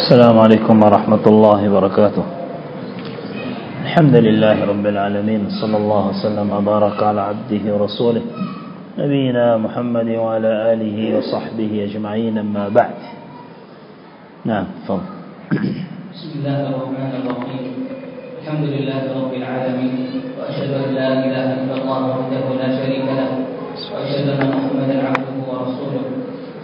السلام عليكم ورحمة الله وبركاته. الحمد لله رب العالمين صلى الله وسلم وبارك على عبده ورسوله نبينا محمد وعلى آله وصحبه أجمعين أما بعد. نعم فضل بسم الله الرحمن الرحيم. الحمد لله رب العالمين وأشهد أن لا إله إلا الله وحده لا شريك له وأشهد أن محمدا عبده ورسوله.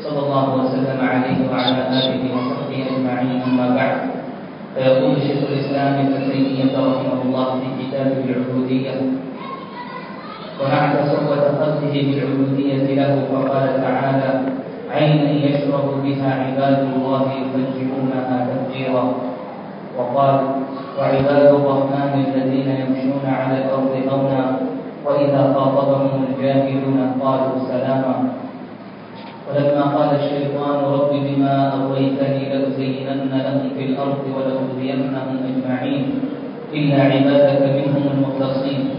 صلى الله وسلم عليه وعلى آله وصحبه أجمعين أما بعد. فيقول شيخ الإسلام ابن تيمية رحمه الله في كتابه العبودية ونعت صفوة خلقه بالعبودية له فقال تعالى عينا يشرب بها عباد الله يفجرونها تفجيرا وقال وعباد الرحمن الذين يمشون على الأرض هونا وإذا خاطبهم الجاهلون قالوا سلاما. ولما قال الشيطان رب بما أغويتني لأزينن لهم في الأرض ولأغوينهم أجمعين إلا عبادك منهم المخلصين.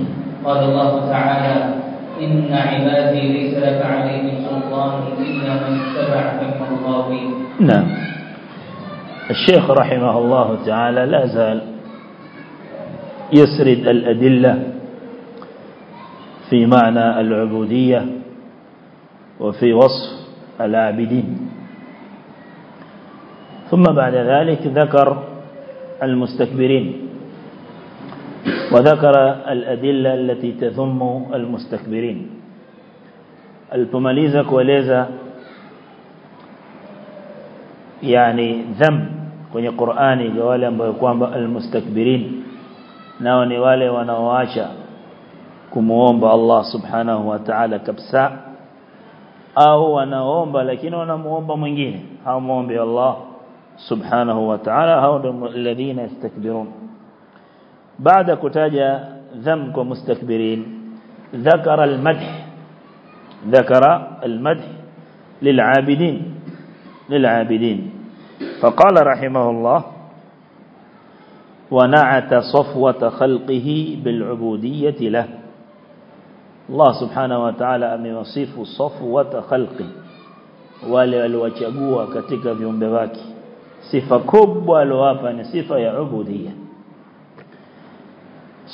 قال الله تعالى إن عبادي ليس لك عليهم سلطان إلا من اتبعك من الغاوين. نعم. الشيخ رحمه الله تعالى لا زال يسرد الأدلة في معنى العبودية وفي وصف العابدين. ثم بعد ذلك ذكر المستكبرين وذكر الأدلة التي تذم المستكبرين. البماليزة كواليزة يعني ذم كن القرآن جوالا بيقوان المستكبرين ناوني والي ونواشا كموان الله سبحانه وتعالى كبساء au wanaomba lakini wanamuomba mwingine hawamuombi Allah subhanahu wa ta'ala hao ndio alladhina yastakbirun baada kutaja dham kwa mustakbirin ذكر المدح ذكر المدح للعابدين للعابدين فقال رحمه الله ونعت صفوة خلقه بالعبودية له الله سبحانه وتعالى أميوصف صف وتخلق والي الوچغوا كتك بيومبغاك صفة كبوة لوافن يعني صفة عبودية.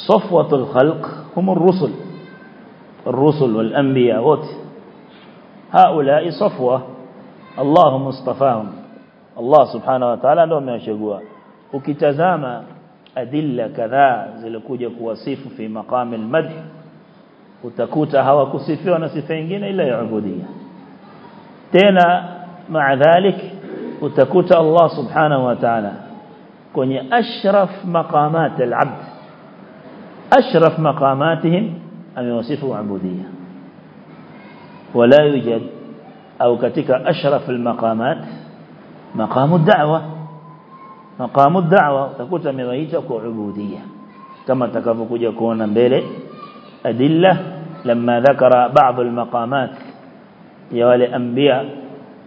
صفوة الخلق هم الرسل. الرسل والأنبياء هؤلاء صفوة. الله مصطفاهم. الله سبحانه وتعالى لهم يشغوا وكتزام أدلة كذا زلكوجك وصف في مقام المدح. Utakuta hawakusifiwa na sifa nyingine ila ya ubudiyya tena maa dhalik utakuta Allah subhanahu wa ta'ala kwenye ashraf maqamat al-abd ashraf maqamatihim amewasifu ubudiyya wala yujad au katika ashraf al-maqamat مقام الدعوة مقام الدعوة utakuta amewaita kwa ubudiyya kama takavyokuja kuona mbele adilla لما ذكر بعض المقامات ya wale anbiya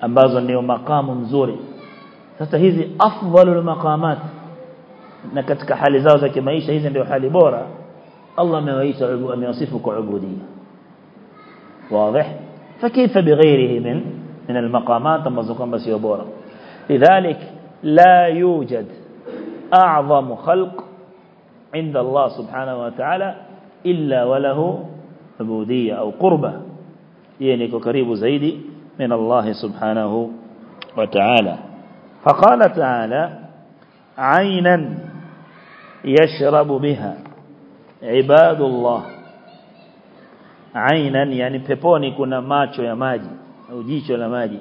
ambazo ndio makamu mzuri sasa hizi afdalul maqamat na katika hali zao za kimaisha hizi ndio hali bora Allah amewaita amewasifu kwa ubudiyya واضح فكيف بغيره من من المقامات ambazo kwamba sio bora لذلك لا يوجد أعظم خلق عند الله سبحانه وتعالى إلا وله عبودية أو قربة. يعني قريب زيد من الله سبحانه وتعالى. فقال تعالى عينا يشرب بها عباد الله. عينا يعني peponi kuna macho ya maji au jicho la maji.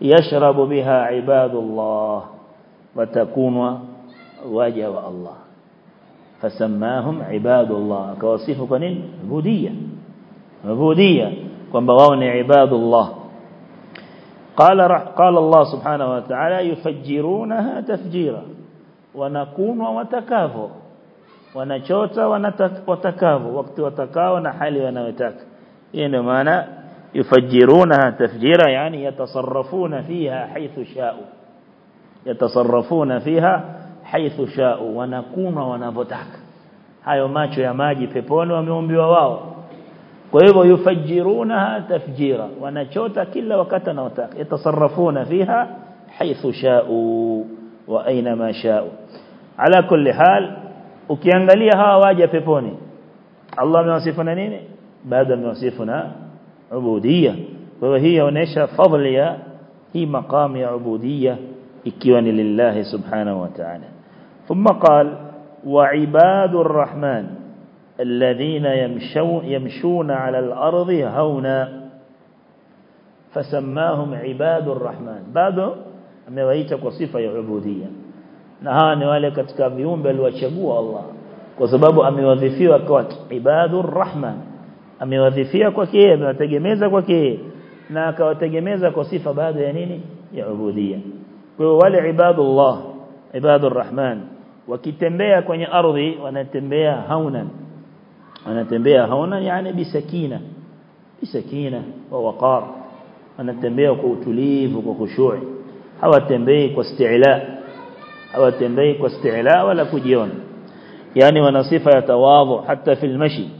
يشرب بها عباد الله وتكون وجه الله. فسماهم عباد الله. كوصفه كنين عبودية. عبودية وبوان عباد الله. قال قال الله سبحانه وتعالى يفجرونها تفجيرا ونكون وتكافو ونشوت ونتكافو وقت وتكاو ونحالي ونوتاك إنما يفجرونها تفجيرا يعني يتصرفون فيها حيث شاءوا. يتصرفون فيها حيث شاءوا ونكون ونبتاك هايو ماتشو يا ماجي في بون وميوم بيواواو kwa hivyo yufajirunaha tafjira wanachota kila wakati wanaotaka yatasarrafuna fiha haithu sha'u وأينما شاءوا على كل حال ukiangalia hawa waja peponi Allah amewasifuna nini baada amewasifuna ubudiyya kwa hiyo hii inaonyesha fadhili ya hii maqam ya ubudiyya ikiwa ni lillahi subhanahu wa ta'ala thumma qala wa ibadur rahman alladhina yamshun yamshuna ala al-ardi hauna fasammahum ibadur rahman bado amewaita kwa sifa ya ubudiyya na hawa ni wale katika viumbe aliwachagua Allah kwa sababu amewadhifiwa kwa ibadur rahman amewadhifia kwake yeye amewategemeza kwake yeye na akawategemeza kwa sifa baada ya nini ya ubudiyya kwa hiyo wale ibadullah ibadur rahman wakitembea kwenye ardhi wanatembea haunan wanatembea haunan yani bisakina bisakina wa waqar wanatembea kwa utulivu kwa khushu' hawatembei kwa isti'la hawatembei kwa isti'la wala kujiona yani wana sifa ya tawadhu hata fil mashi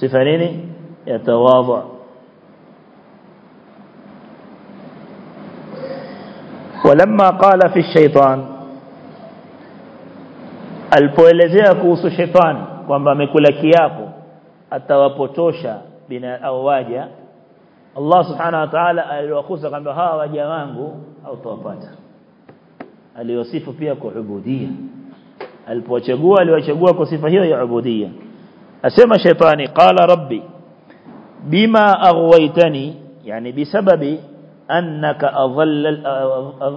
sifa nini ya tawadhu ولما قال في الشيطان alipoelezea kuhusu shetani kwamba amekula kiapo atawapotosha bina au waja Allah subhanahu wa ta'ala aliwakusa kwamba hawa waja wangu hautawapata aliwasifu pia kwa ubudia alipowachagua aliwachagua kwa sifa hiyo ya ubudia asema shetani qala rabbi bima aghwaytani yani bisababi annaka adhallal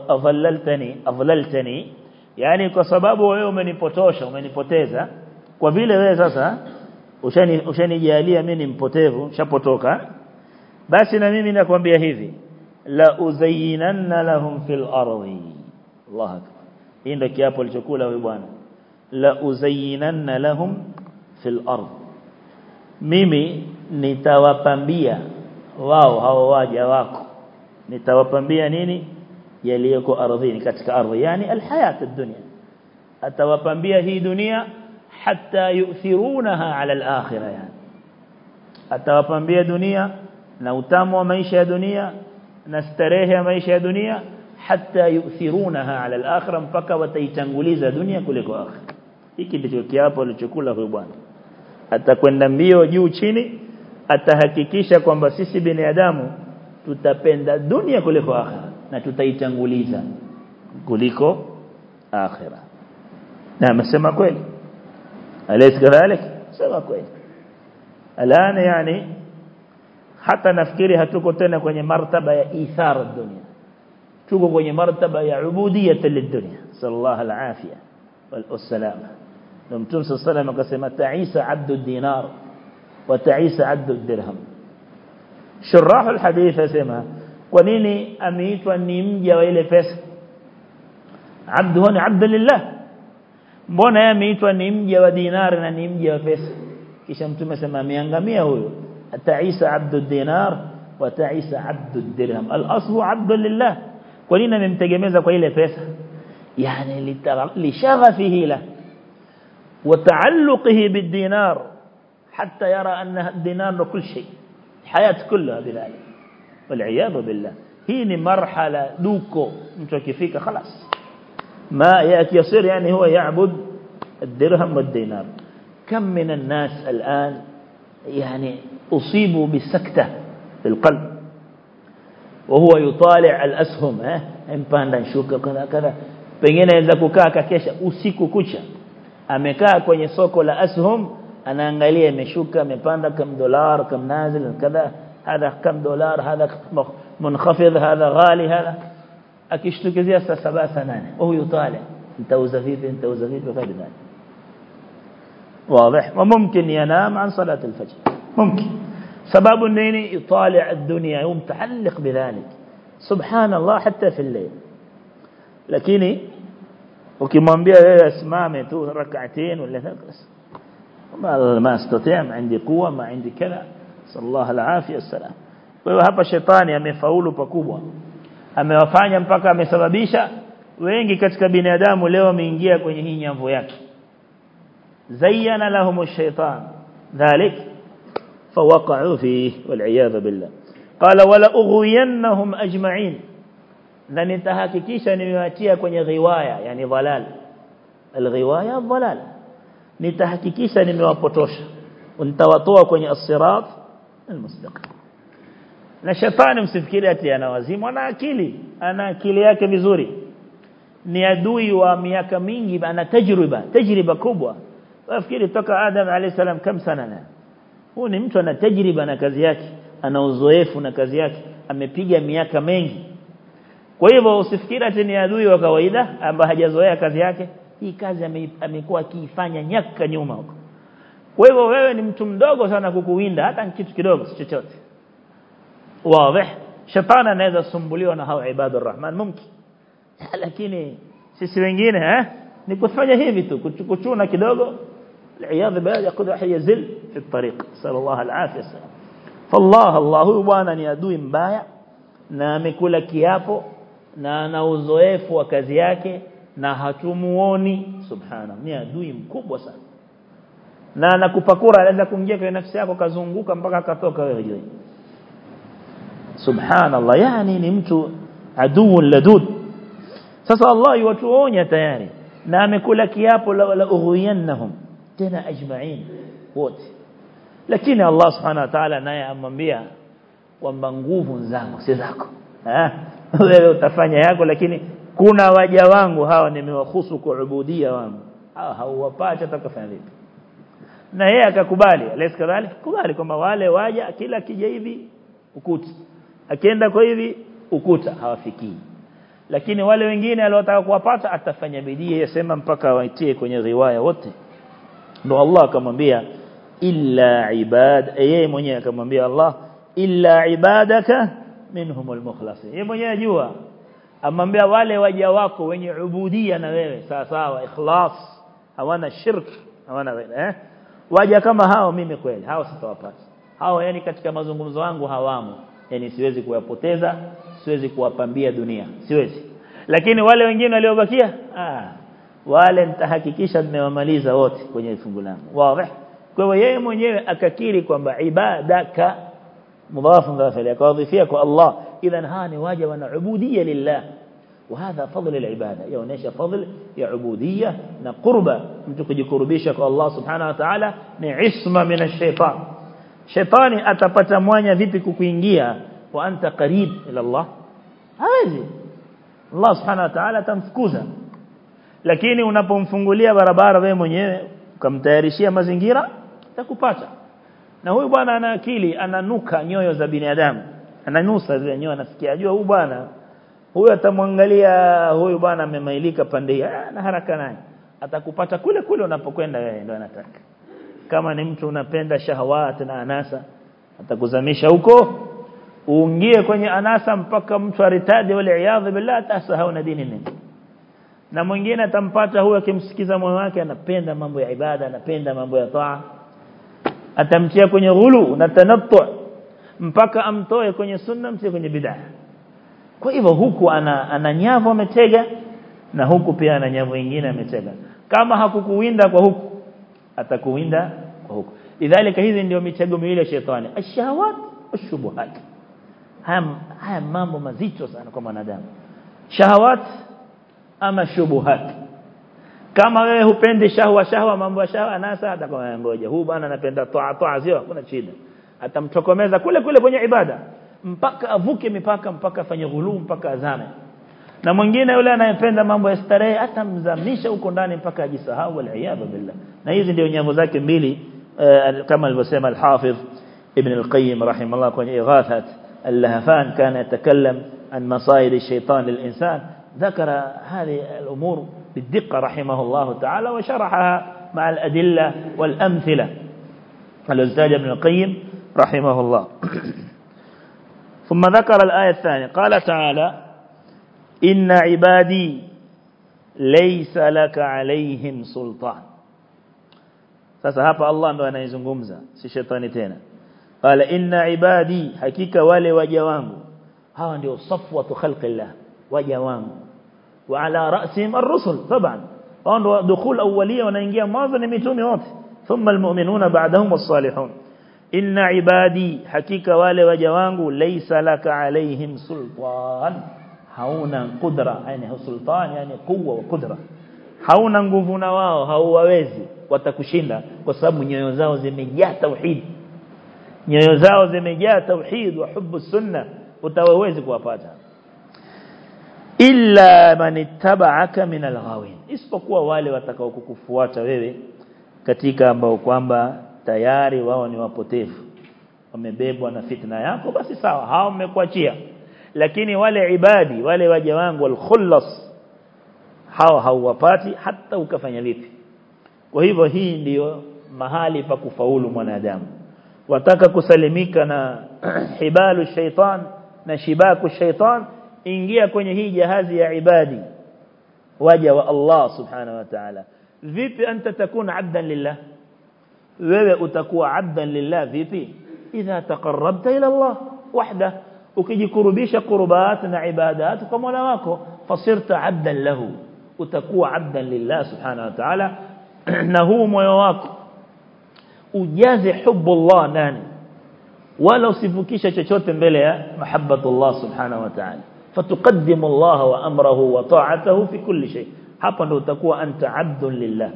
adhallaltani adhallaltani yani kwa sababu wewe umenipotosha umenipoteza kwa vile wewe sasa ushani ushanijalia mimi ni mpotevu shapotoka basi na mimi nakwambia hivi la uzayyinanna lahum fil ardi Allah akbar hii ndio kiapo alichokula huyu bwana la uzayyinanna lahum fil ard mimi nitawapambia wao hao waja wako nitawapambia nini yaliyoko ardhini katika ardhi yani alhayat ad-dunya atawapambia hii dunia hatta yu'thirunaha ala al-akhirah yani. Atawapambia dunia na utamu wa maisha ya dunia na starehe ya maisha ya dunia hatta yu'thirunaha ala al-akhirah mpaka wataitanguliza dunia kuliko akhirah. Hiki ndicho kiapo alichokula huyo bwana. Atakwenda mbio juu chini atahakikisha kwamba sisi binadamu tutapenda dunia kuliko akhirah na tutaitanguliza kuliko akhirah. Na amesema kweli أليس كذلك؟ سبب كويس. الآن يعني حتى نفكرها تكوتنا كوني مرتبة يا إيثار الدنيا. تكو كوني مرتبة يا عبودية للدنيا. صلى الله العافية والسلامة. لم تنسى السلام قسمة تعيس عبد الدينار وتعيس عبد الدرهم. شراح الحديث سما ونيني أميت ونيم جويل فس. عبد هون عبد لله. Mbona yeye ameitwa ni mja wa dinari na ni mja wa pesa kisha mtume asema ameangamia huyo ta'isa abdu dinar wa ta'isa abdu dirham al-aslu abdulillah kwa nini amemtegemeza kwa ile pesa yani lishaghafihi la وتعلقه بالدينار حتى يرى أن الدينار كل شيء الحياة كلها بذلك والعياذ بالله هي مرحلة دوكو متوكفيك خلاص ما يصير يعني هو يعبد الدرهم والدينار. كم من الناس الآن يعني أصيبوا بسكتة في القلب؟ وهو يطالع الأسهم ها؟ إن إمبان شوكا كذا كذا. بعدين إذا كوكا كيشا أوسيكو كوشا أمريكا كوني سوكو الأسهم أنا أنقلي مشوكا باندا كم دولار كم نازل كذا هذا كم دولار هذا منخفض هذا غالي هذا akishtukizia saa saba saa nane وهو يطالع nitauza vipi nitauza vipi kwa bidhaa واضح وممكن ينام عن صلاة الفجر ممكن سبب نيني يطالع الدنيا يوم متعلق بذلك سبحان الله حتى في الليل lakini ukimwambia wewe asimame tu rak'atain wala ma ma astati' indi quwa ma indi kadha sallallahu alafia wasalam kwa hiyo hapa shetani amefaulu pakubwa amewafanya mpaka amesababisha wengi katika binadamu leo wameingia kwenye hii nyambo yake zayyana lahum ash-shaytan dhalik fawaqa'u fihi wal billah qala wala ughwiyannahum ajma'in na nitahakikisha nimewatia kwenye riwaya yani dhalal alghiwaya dhalal nitahakikisha nimewapotosha nitawatoa kwenye as-sirat almustaqim na shetani msifikiri ati ana wazimu ana akili ana akili yake vizuri. Ni adui wa miaka mingi ana tajriba tajriba kubwa. Wafikiri toka Adam alayhisalam kam sana na huu ni mtu ana tajriba na kazi yake ana uzoefu na kazi yake amepiga miaka mengi. Kwa hivyo usifikiri ati ni adui wa kawaida ambaye hajazoea kazi yake. Hii kazi amekuwa akiifanya nyaka nyuma huko. Kwa hivyo wewe ni mtu mdogo sana kukuwinda hata kitu kidogo chochote wazi shetani anaweza sumbuliwa na hao ibadur rahman mumkin lakini sisi wengine eh ni kufanya hivi tu kuchuna kidogo بالله يقول يزل في الطريق صلى الله العافيه فالله الله bwana ni adui mbaya na amekula kiapo na ana uzoefu wa kazi yake na hatumuoni subhana ni adui mkubwa sana na anakupakura anaweza kuingia kwenye nafsi yako kazunguka mpaka akatoka wewe juu سبحان الله يعني نمت عدو لدود سس الله يوتون يتياري نعم كل كياب لأغوينهم تنا أجمعين ووت لكن الله سبحانه وتعالى نايا أمم بيها ومنغوف زانو سيزاكو ذلك تفاني ياكو لكن كنا وجوانو هاو نمو خصو كعبودية وانو هاو هاو وباشا تكفاني na yeye akakubali aliyesikadhalika kubali kwamba wale waja kila kijaivi ukuti. Akienda kwa hivi ukuta hawafikii. Lakini wale wengine aliotaka kuwapata atafanya bidii yasema mpaka waitie kwenye riwaya wote. Ndo Allah akamwambia illa ibad yeye mwenyewe akamwambia Allah illa ibadaka minhumul mukhlasin. Yeye mwenyewe ajua. Amwambia wale waja wako wenye ubudia na wewe sawa sawa ikhlas hawana shirk hawana eh? Waja kama hao mimi kweli hao sitawapata. Hao yani katika mazungumzo yangu hawamo yani siwezi kuwapoteza siwezi kuwapambia dunia siwezi lakini wale wengine waliobakia ah wale nitahakikisha nimewamaliza wote kwenye fungu langu wazi kwa hiyo yeye mwenyewe akakiri kwamba ibadaka mudhafu mudhafu akawadhifia kwa Allah idhan hani waja wana ubudia lillah وهذا فضل العبادة يونيش فضل يا عبودية نقربة متكجكربيشة الله سبحانه وتعالى نعصمة من الشيطان shetani atapata mwanya vipi kukuingia? Wa anta qarib ila Allah. Hawezi. Allah subhanahu wa ta'ala atamfukuza. Lakini unapomfungulia barabara wewe mwenyewe ukamtayarishia mazingira takupata na huyu bwana ana akili ananuka nyoyo za binadamu. Ananusa zile nyoyo anasikia ajua huyu bwana. Huyu atamwangalia huyu bwana amemailika pande hii. Ah, na haraka naye atakupata kule kule unapokwenda wewe ndio anataka kama ni mtu unapenda shahawat na anasa atakuzamisha huko uingie kwenye anasa mpaka mtu aritadi wale iyadh billah atasahau na dini nini. Na mwingine atampata huyo akimsikiza moyo wake anapenda mambo ya ibada anapenda mambo ya taa. Atamtia kwenye ghulu na tanattu mpaka amtoe kwenye sunna mtie kwenye bid'ah kwa hivyo huku ana, ana nyavu ametega na huku pia ana nyavu nyingine ametega. Kama hakukuwinda kwa huku atakuwinda kwa huko. Lidhalika hizi ndio mitego miwili ya shetani. Ashahawat washubuhat haya mambo mazito sana kwa mwanadamu. Shahawat ama shubuhat. Kama wewe hupendi shahwa shahwa mambo ya shahwa anasa atakwambia ngoja. Huu bwana anapenda toa toa sio kuna shida. Atamtokomeza kule kule kwenye ibada. Mpaka avuke mipaka mpaka afanye ghuluu mpaka azame. Na mwingine yule anayependa mambo ya starehe atamzamisha huko ndani mpaka ajisahau waliyadha billah na hizi ndio nyavu zake mbili kama alivyosema al-Hafidh Ibn al-Qayyim rahimahullah kwenye Ighathat al-Lahfan kana yatakallam an masaid ash-shaytan lil-insan ذكر هذه الأمور بالدقة رحمه الله تعالى وشرحها مع الأدلة والأمثلة الأستاذ ابن القيم رحمه الله ثم ذكر الآية الثانية قال تعالى إن عبادي ليس لك عليهم سلطان sasa hapa Allah ndo anaizungumza si shetani tena qala inna ibadi hakika wale waja wangu hawa ndio safwatu khalqillah waja wangu wa ala ra'sihim ar-rusul taban wao ndo dukhul awwaliya wanaingia mwanzo ni mitume wote thumma almu'minuna ba'dahum was-salihun inna ibadi hakika wale waja wangu laysa laka alaihim sultan hauna kudra yani sultan yani kuwa wa kudra hauna nguvu na wao hauwawezi watakushinda kwa sababu nyoyo zao zimejaa tauhid. Nyoyo zao zimejaa tauhid wa hubu sunna utawawezi kuwapata. Illa man ittaba'aka min alghawin isipokuwa wale watakao kukufuata wewe katika ambao kwamba tayari wao ni wapotevu. Wamebebwa na fitna yako basi sawa hao mmekuachia. Lakini wale ibadi wale waja wangu alkhullas hao hauwapati hata ukafanya vipi kwa hivyo hii ndiyo mahali pa kufaulu mwanadamu wataka kusalimika na hibalu shaitan na shibaku shaitan ingia kwenye hii jahazi ya ibadi waja wa Allah subhanahu wa ta'ala vipi anta takuna abdan lillah wewe utakuwa abdan lillah vipi idha taqarrabta ila Allah wahda ukijikurubisha qurbat na ibadat kwa Mola wako fasirta abdan lahu utakuwa abdan lillah subhanahu wa ta'ala na huu moyo wako ujaze hubbullah ndani wala usivukisha chochote mbele ya mahabbatullah subhanahu wa ta'ala فتقدم الله وأمره وطاعته في كل شيء hapa ndo utakuwa anta abdun lillah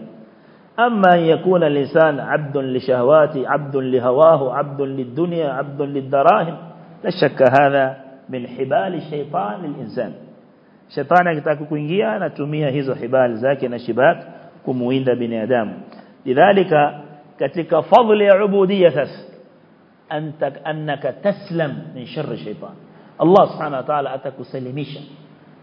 أما أن يكون الإنسان عبد لشهواته عبد لهواه عبد للدنيا عبد للدراهم لا شك هذا من حبال الشيطان للإنسان الشيطان akitaka kuingia anatumia hizo hibali zake na shibak kumuinda binadamu lidhalika katika fadhili ya ubudiyya sasa anta annaka taslam min sharri shaytan Allah subhanahu wa ta'ala atakusalimisha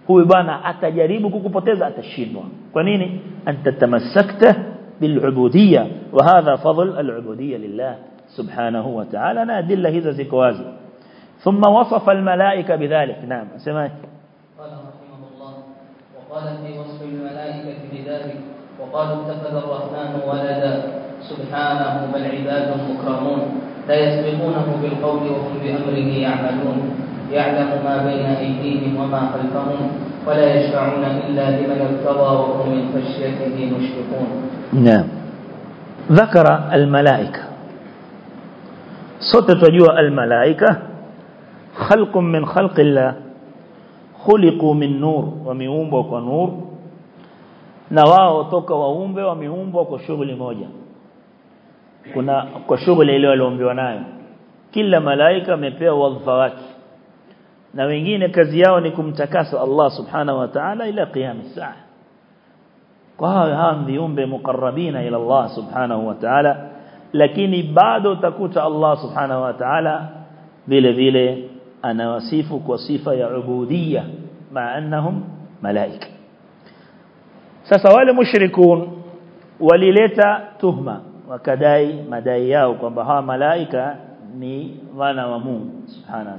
huyu bwana atajaribu kukupoteza atashindwa kwa nini anta tamassakta بالعبودية وهذا فضل العبودية لله سبحانه وتعالى أنا أدلة هذا زكوازي ثم وصف الملائكة بذلك نعم سمعت قال رحمه الله وقال في وصف الملائكة بذلك وقالوا اتخذ الرحمن ولدا. سبحانه بل عباد مكرمون. لا يسبقونه بالقول وهم بأمره يعملون. يعلم ما بين أيديهم وما خلفهم ولا يشفعون إلا لمن ارتضى وهم من خشيته مشفقون. نعم. ذكر الملائكة. تجوى الملائكة. خلق من خلق الله. خلقوا من نور ومeumbwa kwa nur na wao toka waumbe wameumbwa kwa shughuli moja kuna kwa shughuli ile walioombewa nayo kila malaika amepewa wadhifa wake na wengine kazi yao ni kumtakasa Allah subhanahu wa ta'ala ila qiyam saa kwa hao hawa viumbe mukarrabina ila Allah subhanahu wa ta'ala lakini bado utakuta Allah subhanahu wa ta'ala vile vile anawasifu kwa sifa ya ubudiyya ma annahum malaika sasa wale mushrikun walileta tuhma wakadai madai yao kwamba hawa malaika ni wana wa Mungu subhanahu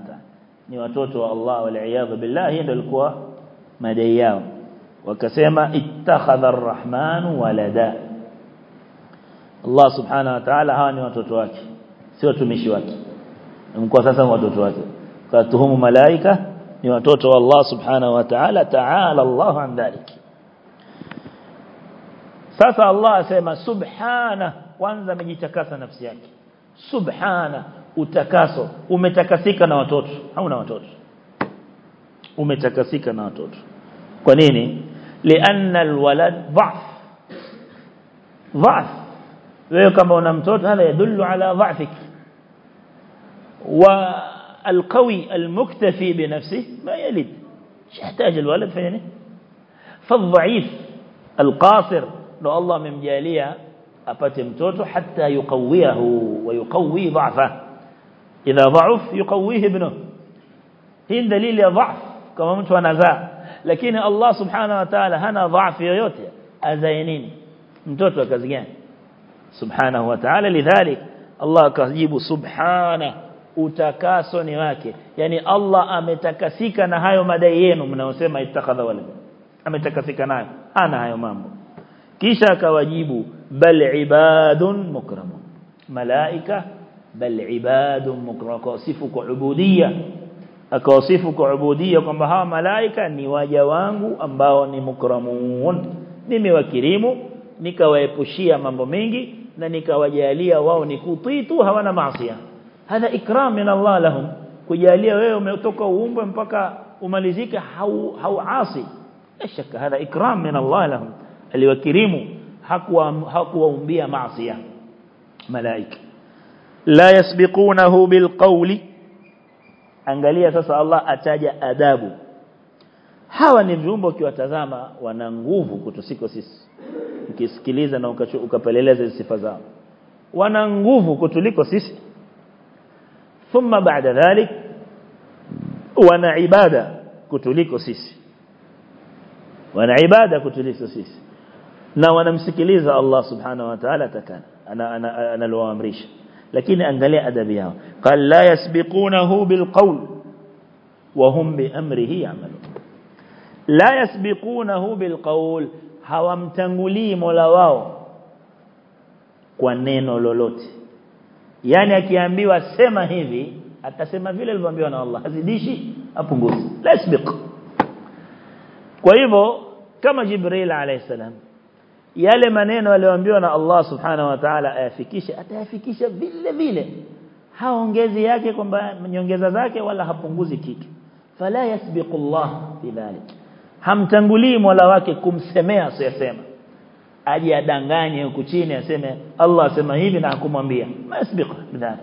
ni watoto wa Allah wal billah hiyo ndio ilikuwa madai yao wakasema ittakhadha ar-rahman walada Allah subhanahu wa ta'ala hawa ni watoto wake si watumishi wake mko sasa watoto wake kwa tuhumu malaika ni watoto wa Allah subhanahu wa ta'ala ta'ala Allah an dhalik sasa Allah asema subhana kwanza amejitakasa nafsi yake subhana utakaso umetakasika na watoto hauna watoto umetakasika na watoto kwa nini lianna alwalad dhaf dhaf wewe kama una mtoto hada yadullu ala dhafik wa القوي المكتفي بنفسه ما يلد يحتاج الولد فين فالضعيف القاصر لو الله ممجاليه apate mtoto hatta yuqawiyahu wa yuqawi dha'fa idha dha'uf yuqawihi ibnuhu hii dalili ya dha'f kama mtu anazaa lakini Allah subhanahu wa ta'ala hana dha'f yoyote azae nini mtoto kazi gani subhanahu wa ta'ala lidhalik Allah akajibu subhana utakaso ni wake yani Allah ametakasika na hayo madai yenu mnaosema ittakhadha walad ametakasika nayo hana hayo mambo kisha akawajibu bal ibadun mukramun malaika bal ibadun mukramun kwa ubudiyya akawasifu kwa ubudiyya kwamba hawa malaika ni waja wangu ambao ni mukramun nimewakirimu nikawaepushia mambo mengi na nikawajalia wao ni kutii tu hawana maasi hadha ikram min Allah lahum kujalia wewe umetoka uumbwe mpaka umalizike hauasi la shaka hadha ikram min Allah lahum aliwakirimu hakuwa hakuwaumbia maasi malaika. La yasbiqunahu bilqawli angalia sasa Allah ataja adabu. Hawa ni viumbe ukiwatazama wana nguvu kutusiko sisi. Ukisikiliza na ukapeleleza sifa zao wana nguvu kutuliko sisi. Thumma baada dhalik wana ibada kutuliko sisi. Wana ibada kutuliko sisi na wanamsikiliza Allah subhanahu wa ta'ala takana ana ana analoamrisha lakini angalia adabu yao qal la yasbiqunahu bilqawl wa hum bi amrihi ya'malun la yasbiqunahu bilqawl hawamtangulii mola wao kwa neno lolote yani akiambiwa sema hivi atasema vile alivyoambiwa na Allah hazidishi apunguzi la yasbiq kwa hivyo kama Jibril alayhi salam yale maneno aliyoambiwa na Allah subhanahu wa ta'ala ayafikishe atayafikisha vile vile. Haongezi yake kwamba nyongeza zake wala hapunguzi kitu. Fala yasbiqullah bidhalik hamtangulii mola wake kumsemea asiyasema aje adanganye huku chini aseme Allah asema hivi na hakumwambia. Masbiq bidhalik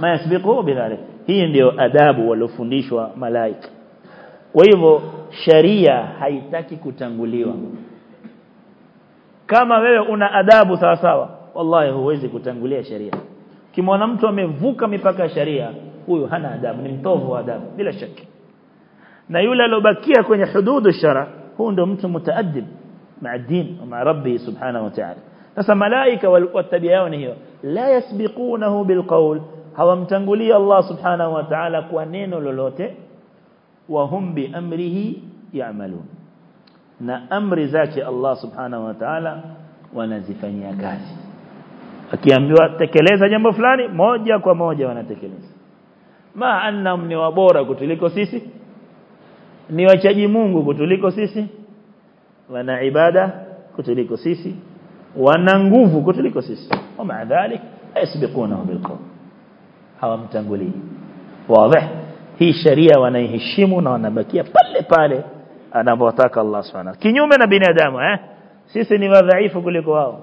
masbiqu bidhalik hii ndio adabu waliofundishwa malaika. Kwa hivyo sharia haitaki kutanguliwa kama wewe una adabu sawa sawa wallahi huwezi kutangulia sharia kimwona mtu amevuka mipaka ya sharia huyo hana adabu ni mtovu wa adabu bila shaka na yule alobakia kwenye hududu shara huyo ndio mtu mutaaddib مع الدين ومع ربه سبحانه وتعالى sasa malaika watabia yao ni hiyo la yasbiqunahu bilqawl hawamtangulia Allah subhanahu wa ta'ala kwa neno lolote wa hum bi amrihi ya'malun na amri zake Allah subhanahu wa ta'ala wanazifanyia kazi. Akiambiwa tekeleza jambo fulani moja kwa moja wanatekeleza. Ma annam ni wabora kutuliko sisi ni wachaji Mungu kutuliko sisi wana ibada kutuliko sisi wana nguvu kutuliko sisi. Wama dhalik yasbiqunahu bilqawl hawamtangulii. Wazi. Hii sharia wanaiheshimu na wanabakia pale pale anapotaka Allah subhanahu kinyume na binadamu eh? Sisi ni wadhaifu kuliko wao.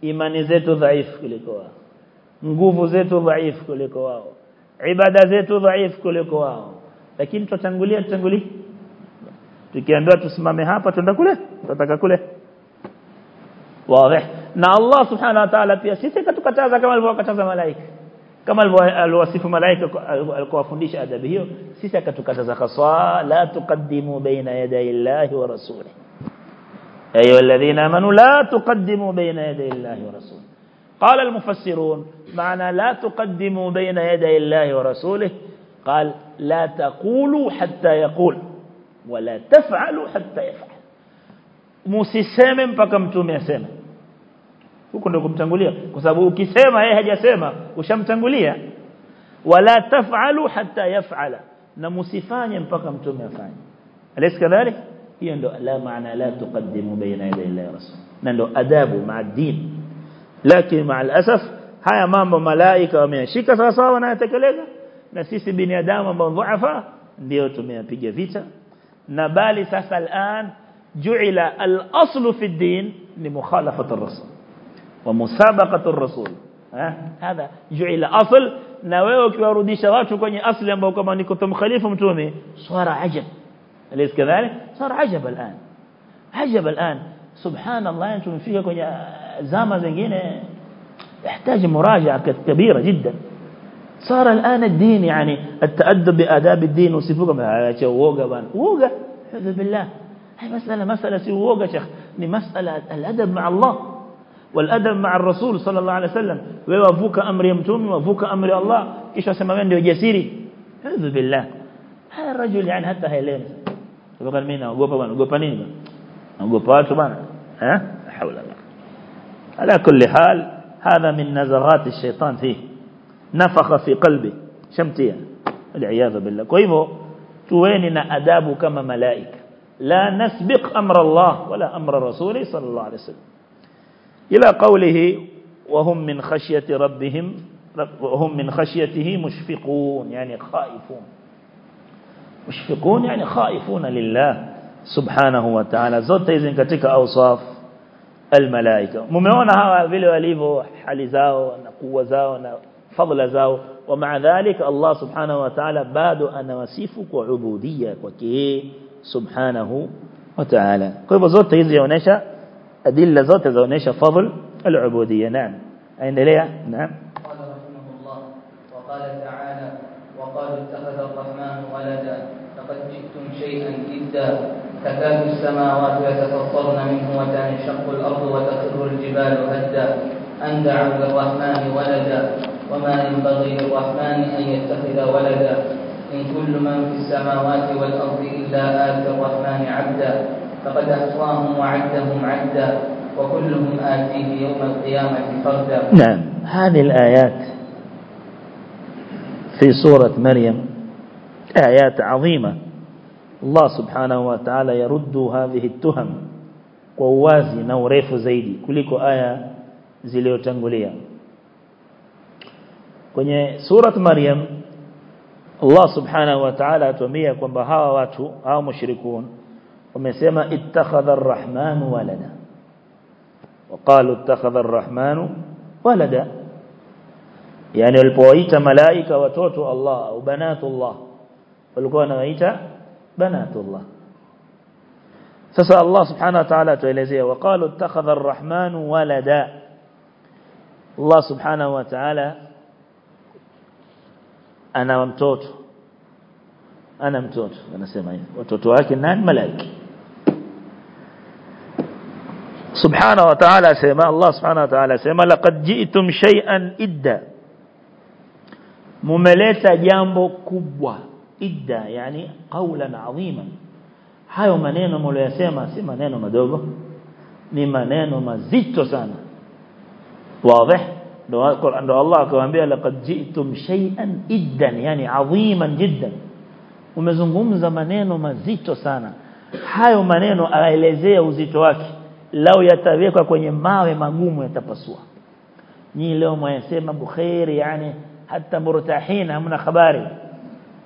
Imani zetu dhaifu kuliko wao. Nguvu zetu dhaifu kuliko wao. Ibada zetu dhaifu kuliko wao. Lakini tutangulia tutangulia tukiambiwa tusimame hapa tuenda kule? Tutataka kule? Wazi. Na Allah subhanahu wa ta'ala pia sisi katukataza kama alivyokataza malaika kama aliwasifu malaika alikuwafundisha adabu hiyo sisi akatukataza khaswa la tuqaddimu baina yaday Allahi wa rasulih ayu alladhina amanu la tuqaddimu baina yaday Allahi wa rasulih قال المفسرون معنى لا تقدموا بين يدي الله ورسوله قال لا تقولوا حتى يقول ولا تفعلوا حتى يفعل msiseme mpaka mtume aseme huko ndio kumtangulia kwa sababu ukisema yeye hajasema ushamtangulia wala taf'alu hatta yaf'ala na msifanye mpaka mtume afanye alaysa kadhalik hiyo ndio la maana la tuqaddimu baina yaday Allah rasul na ndio adabu ma'a din lakini ma'a alasaf haya mambo malaika wameyashika sawa sawa wanayatekeleza na sisi binadamu ambao dhaifa ndio tumeyapiga vita na bali sasa الان جعل الاصل في الدين لمخالفه الرسول ومسابقة الرسول. هذا جعل na wewe ukiwarudisha watu kwenye asli ambao kama niko tumkhalifu mtume swara ajab alis kadhalik swara ajab الآن. ajab الآن. سبحان الله أنتم فيها kwenye zama zingine يحتاج مراجعة كبيرة جدا. صار الآن الدين يعني التأدب بآداب الدين وصفوك ما ووغا ووغا أعوذ بالله. هي مسألة مسألة سووغا شيخ. ni مسألة الأدب مع الله. والأدب مع الرسول صلى الله عليه وسلم. ويوافوك أمر يمتومي وفوك أمر الله. إيش أسمى من ديو جسيري أعوذ بالله. هذا الرجل يعني حتى هيلين فقال مين أقوبا بان أقوبا نين أقوبا بان ها؟ حول الله على كل حال هذا من نزغات الشيطان فيه. نفخ في قلبي شمتيا والعياذ بالله. hivyo tuweni na adabu kama malaika la nasbiq amra Allah wala amra rasuli sallallahu alayhi wasallam إلى قوله وهم من خشية ربهم وهم من خشيته مشفقون يعني خائفون. مشفقون يعني خائفون لله سبحانه وتعالى. زوت إذن كتك أوصاف الملائكة. ممعونها فيلو أليفو حلزاو قوزاو فضلزاو ومع ذلك الله سبحانه وتعالى باد أن وسيفك وعبوديك وكيه سبحانه وتعالى. قلب زوت إذن ونشأ adilla zote zaonesha fadhl al-ubudiyya naam aendelea naam قال رحمه الله وقال تعالى وقالوا اتخذ الرحمن ولدا لقد جئتم شيئا إدا تكاد السماوات يتفطرن منه وتنشق الأرض وتخر الجبال هدا. أن دعوا للرحمن ولدا وما ينبغي للرحمن أن يتخذ ولدا. إن كل من في السماوات والأرض إلا آتي الرحمن عبدا. فقد أحصاهم وعدهم عدا وكلهم آتيه يوم القيامة فردا. نعم. هذه الآيات في سورة مريم آيات عظيمة. الله سبحانه وتعالى يرد هذه التهم. ووازي نوريف زيدي. كلكو آية zilizotangulia kwenye surat Maryam Allah subhanahu wa ta'ala atuambia kwamba mushrikun ومسمى اتخذ الرحمن ولدا. وقالوا اتخذ الرحمن ولدا. يعني البويت ملائكة وتوت الله أو بنات الله. والقوان غيت بنات الله. فسأل الله سبحانه وتعالى تولزيه وقالوا اتخذ الرحمن ولدا. الله سبحانه وتعالى أنا ومتوت أنا متوت أنا سمعين وتوتوهاك النان الملائكه سبحانه وتعالى سيما الله سبحانه وتعالى سيما لقد جئتم شيئا إدا. مملئت جامبو كبوة. إدا يعني قولا عظيما. هايو منينو مولي سيما سي منينو نيما نينو منينو مزيتو سانا. واضح؟ دو القرآن دو الله كوان بيه لقد جئتم شيئا إدا. يعني عظيما جدا. ومزنغمز منينو مزيتو سانا. هايو منينو أعليزي وزيتو أكي lao yatawekwa kwenye mawe magumu yatapasua. Nyinyi leo mwasema bukhari yani hata murtahina hamna habari.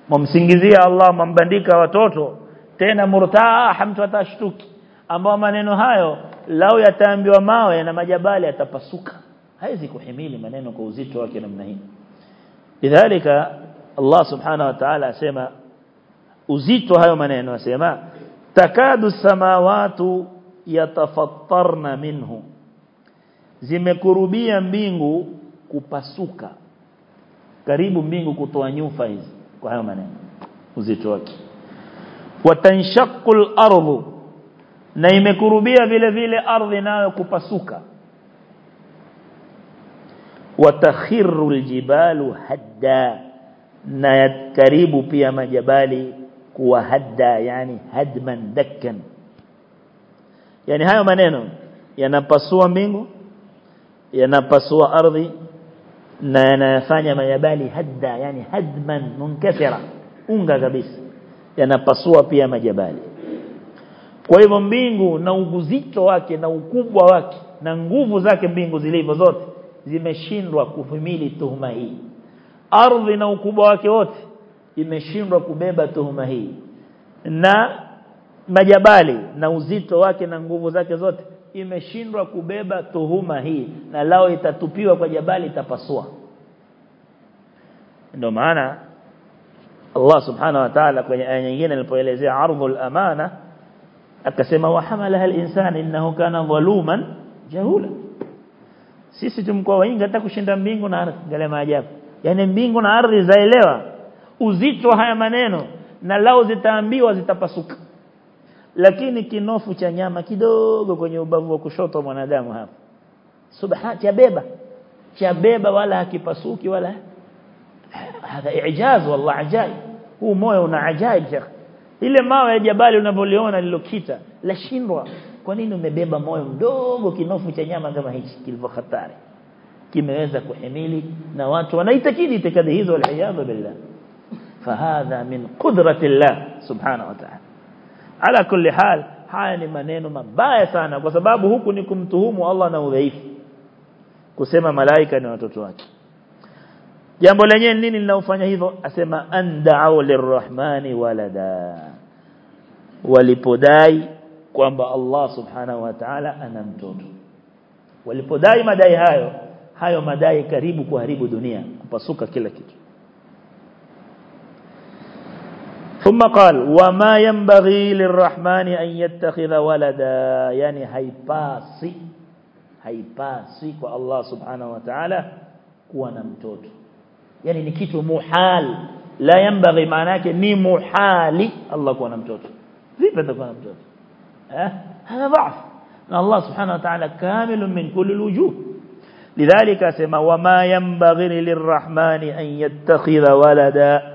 Mumsingizia Allah mambandika watoto tena murtaha mtu atashtuki ambao maneno hayo lao yataambiwa mawe na majabali yatapasuka. Haizi kuhimili maneno kwa uzito wake namna hii. Lidhalika Allah subhanahu wa ta'ala asema uzito hayo maneno asema takadu samawatu yatafattarna minhu zimekurubia mbingu kupasuka karibu mbingu kutoa nyufa hizi kwa hayo maneno uzito wake watanshaqul ardu na imekurubia vile vile ardhi nayo kupasuka watakhiru aljibalu hadda na karibu pia majabali kuwa hadda yani hadman dakkan yani hayo maneno yanapasua mbingu yanapasua ardhi na yanayafanya majabali hadda yani hadman munkasira unga kabisa. Yanapasua pia majabali. Kwa hivyo mbingu na uzito wake na ukubwa wake na nguvu zake mbingu zilivyo zote zimeshindwa kuhimili tuhuma hii. Ardhi na ukubwa wake wote imeshindwa kubeba tuhuma hii. Na majabali na uzito wake na nguvu zake zote imeshindwa kubeba tuhuma hii na lao itatupiwa kwa jabali itapasua. Ndio maana Allah subhanahu wa ta'ala kwenye aya nyingine alipoelezea ardhul amana akasema wa hamalaha al-insan innahu kana dhaluman jahula. Sisi tumkuwa wainga hata kushinda mbingu na ardhi gale maajabu. Yani mbingu na ardhi zaelewa uzito haya maneno na lao zitaambiwa zitapasuka lakini kinofu cha nyama kidogo kwenye ubavu wa kushoto mwanadamu hapa. Subha chabeba chabeba wala hakipasuki wala hadha ijaz wallah ajaib. Huu moyo una ajaib ile mawe ya jabali unavyoliona lilokita lashindwa kwa nini umebeba moyo mdogo kinofu cha nyama kama hichi kilivyo hatari kimeweza kuhimili na watu wanaitakidi itikadi hizo waliyadhu billah. Fahadha min qudratillah subhanahu wa ta'ala ala kulli hal haya ni maneno mabaya sana kwa sababu huku ni kumtuhumu Allah na udhaifu. Kusema malaika ni watoto wake. Jambo lenyewe nini linaofanya hivyo? Asema anda'u lirrahmani walada. Walipodai kwamba Allah subhanahu wa ta'ala ana mtoto. Walipodai madai hayo hayo madai karibu kuharibu dunia kupasuka kila kitu ثم قال وما ينبغي للرحمن أن يتخذ ولدا. يعني هيباسي هيباسي قال الله سبحانه وتعالى ونمتوت يعني نكيت محال لا ينبغي معناك ني محالي الله ونمتوت في بدك ونمتوت هذا ضعف. الله سبحانه وتعالى كامل من كل الوجوه. لذلك سمى وما ينبغي للرحمن أن يتخذ ولداً.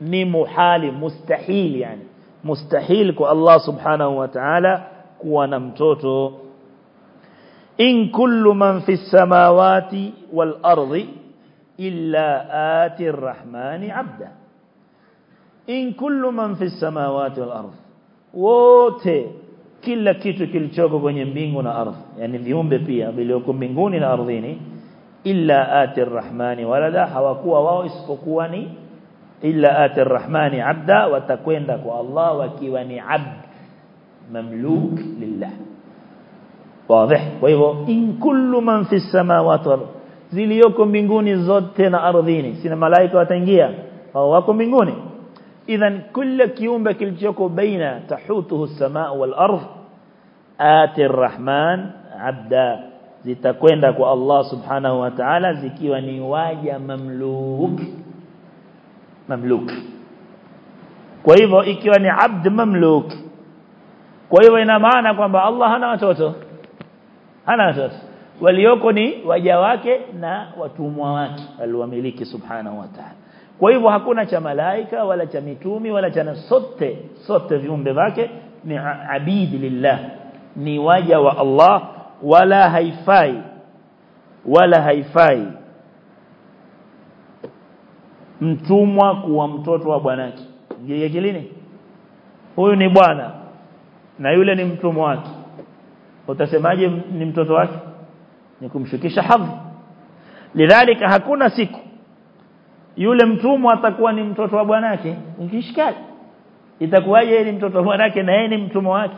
Ni muhali mustahil yani mustahil kwa Allah subhanahu wa ta'ala kuwa na mtoto in kullu man fi samawati wal ardi illa ati arrahmani abda in kullu man fi samawati wal ardi wote kila kitu kilichoko kwenye mbingu na ardhi yani viumbe pia vilioko mbinguni na ardhini illa ati arrahmani walada hawakuwa wao isipokuwa ni إلا آت الرحمن عبدا وتكوين لك الله وكيواني عبد. مملوك لله. واضح؟ ويبو؟ إن كل من في السماوات والأرض. زي ليوكم بنغوني زوتين أرضيني. سين ملايك وتنجيا فهوكم بنغوني إذن كل كيوم بكلتيوكو بين تحوته السماء والأرض. آت الرحمن عبدا. زي تكوين لك الله سبحانه وتعالى زي كيواني واجا مملوك. Mamluk kwa hivyo ikiwa ni abd mamluk kwa hivyo ina maana kwamba Allah hana watoto hana watoto walioko ni waja wake na watumwa wake aliwamiliki subhanahu wa ta'ala kwa hivyo hakuna cha malaika wala cha mitumi wala cha sote sote viumbe wake ni abidi lillah ni waja wa Allah wala haifai wala haifai mtumwa kuwa mtoto wa bwanake. Kilini? Huyu ni bwana na yule ni mtumwa wake. Utasemaje ni mtoto wake? Ni kumshukisha hadhi. Lidhalika hakuna siku yule mtumwa atakuwa ni mtoto wa bwanake. Ukishikali itakuwaje yeye ni mtoto wa bwanake na yeye ni mtumwa wake?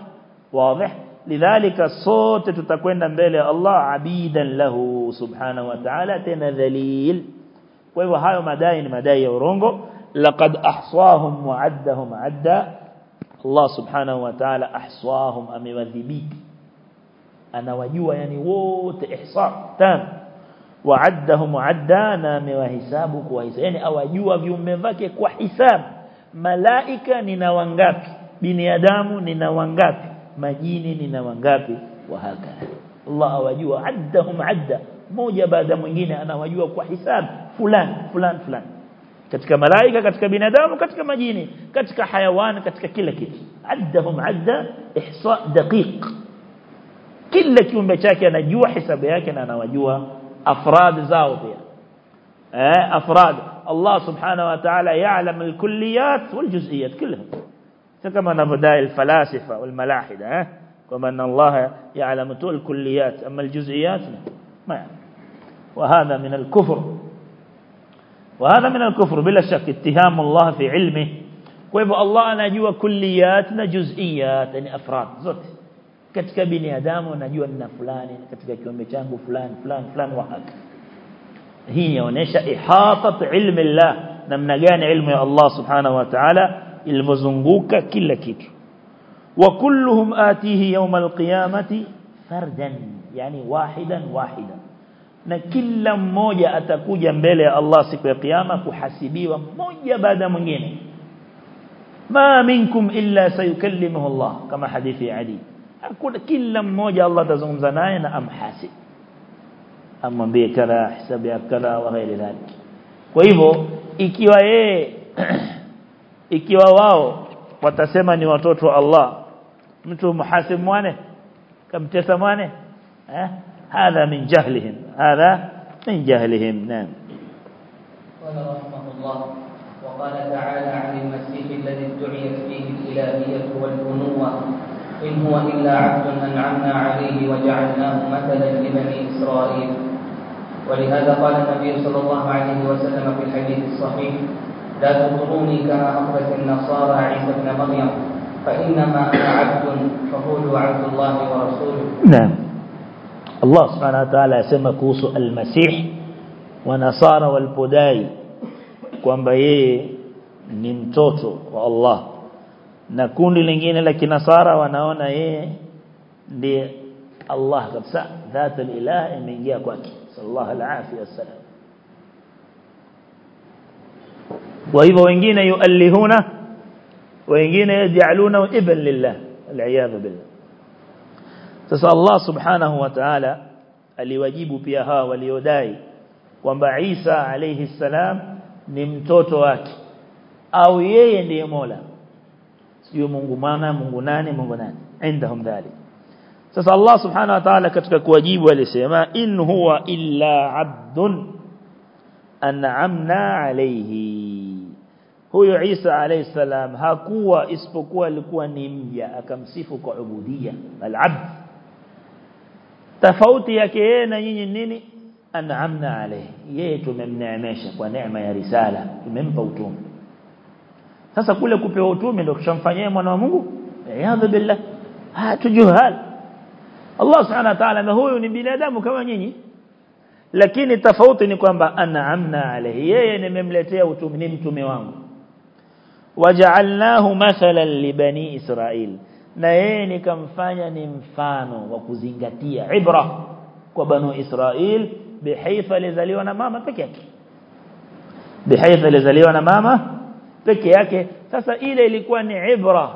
Wazi. Lidhalika sote tutakwenda mbele ya Allah abidan lahu subhanahu wa ta'ala tena dhalil kwa hivyo hayo madai ni madai ya urongo laqad ahsahum wa addahum adda Allah subhanahu wa ta'ala ahsahum amewadhibiti anawajua yani wote ihsa tam wa'addahum adda na amewahesabu kwa hisabu yani awajua viumbe wake kwa hisabu malaika nina wangapi binadamu nina wangapi majini nina wangapi wa hakala Allah awajua addahum adda moja baada mwingine anawajua kwa hisabu fulani fulani fulani katika malaika katika binadamu katika majini katika hayawani katika kila kitu addahum adda ihsa daqiq kila kiumbe chake anajua hisabu yake na anawajua afrad zao pia eh afrad Allah subhanahu wa ta'ala ya'lam al-kulliyat wal-juz'iyat kullahum كما نبدا الفلاسفه والملاحده eh كما ان الله يعلم الكليات اما الجزئيات ما يعلم وهذا من الكفر وهذا من الكفر بلا شك. اتهام الله في علمه. كيف الله أنا جوا كلياتنا جزئيات يعني أفراد. زوت. كتك بني أدم ونجوا أن فلان كتك كم بتشانه فلان فلان فلان واحد. هي ونشا إحاطة علم الله. نمنجان علم الله سبحانه وتعالى. المزنجوك كل كتر. وكلهم آتيه يوم القيامة فردا يعني واحدا واحدا. Na kila mmoja atakuja mbele ya Allah siku ya kiyama kuhasibiwa mmoja baada mwingine ma minkum illa sayukallimuhu Allah kama hadithi ya Ali hakuna kila mmoja Allah atazungumza naye na amhasib amwambie kadha hisabu ya kadha wa ghairi dhalik kwa hivyo ikiwa yeye ikiwa wao watasema ni watoto wa Allah mtu muhasib mwane kamtesa mwane eh هذا من جهلهم هذا من جهلهم. نعم. قال رحمه الله وقال تعالى عن المسيح الذي ادعيت فيه الإلهية والبنوة إن هو إلا عبد أنعمنا عليه وجعلناه مثلا لبني إسرائيل. ولهذا قال النبي صلى الله عليه وسلم في الحديث الصحيح لا تطروني كما أطرت النصارى عيسى ابن مريم فإنما أنا عبد فقولوا عبد الله ورسوله. نعم. الله سبحانه وتعالى يسمى كوس المسيح ونصارى والبداي كوانبايه نمتوتو والله نكون للنجين لكي نصارى ونعونا الله قد سأ ذات الإله من يأكوك صلى الله العافية السلام وإذا وإنجين يؤلهون وإنجين يجعلون إبن لله العياذ بالله sasa Allah subhanahu wa ta'ala aliwajibu pia hawa waliodai kwamba Isa alayhi salam ni mtoto wake au yeye ndiye Mola sio Mungu mwana Mungu nani Mungu nani indahum dhalik sasa Allah subhanahu wa ta'ala katika kuwajibu alisema in huwa illa abdun an'amna alayhi huyo Isa alayhi salam hakuwa isipokuwa alikuwa ni mja akamsifu kwa ubudia al-abd tofauti yake yeye na nyinyi nini an'amna alayhi yeye tumemneemesha kwa neema ya risala tumempa utume sasa kule kupewa utume ndio kushamfanyia mwana wa Mungu yadhu billah hatujuhal Allah subhanahu wa ta'ala huyu ni binadamu kama nyinyi lakini tofauti ni kwamba an'amna alayhi yeye nimemletea utume ni mtume wangu waja'alnahu mathalan li bani israil na yeye nikamfanya ni mfano wa kuzingatia ibra kwa banu israil bihaifa alizaliwa na mama peke yake bihaifa alizaliwa na mama peke yake sasa ile ilikuwa ni ibra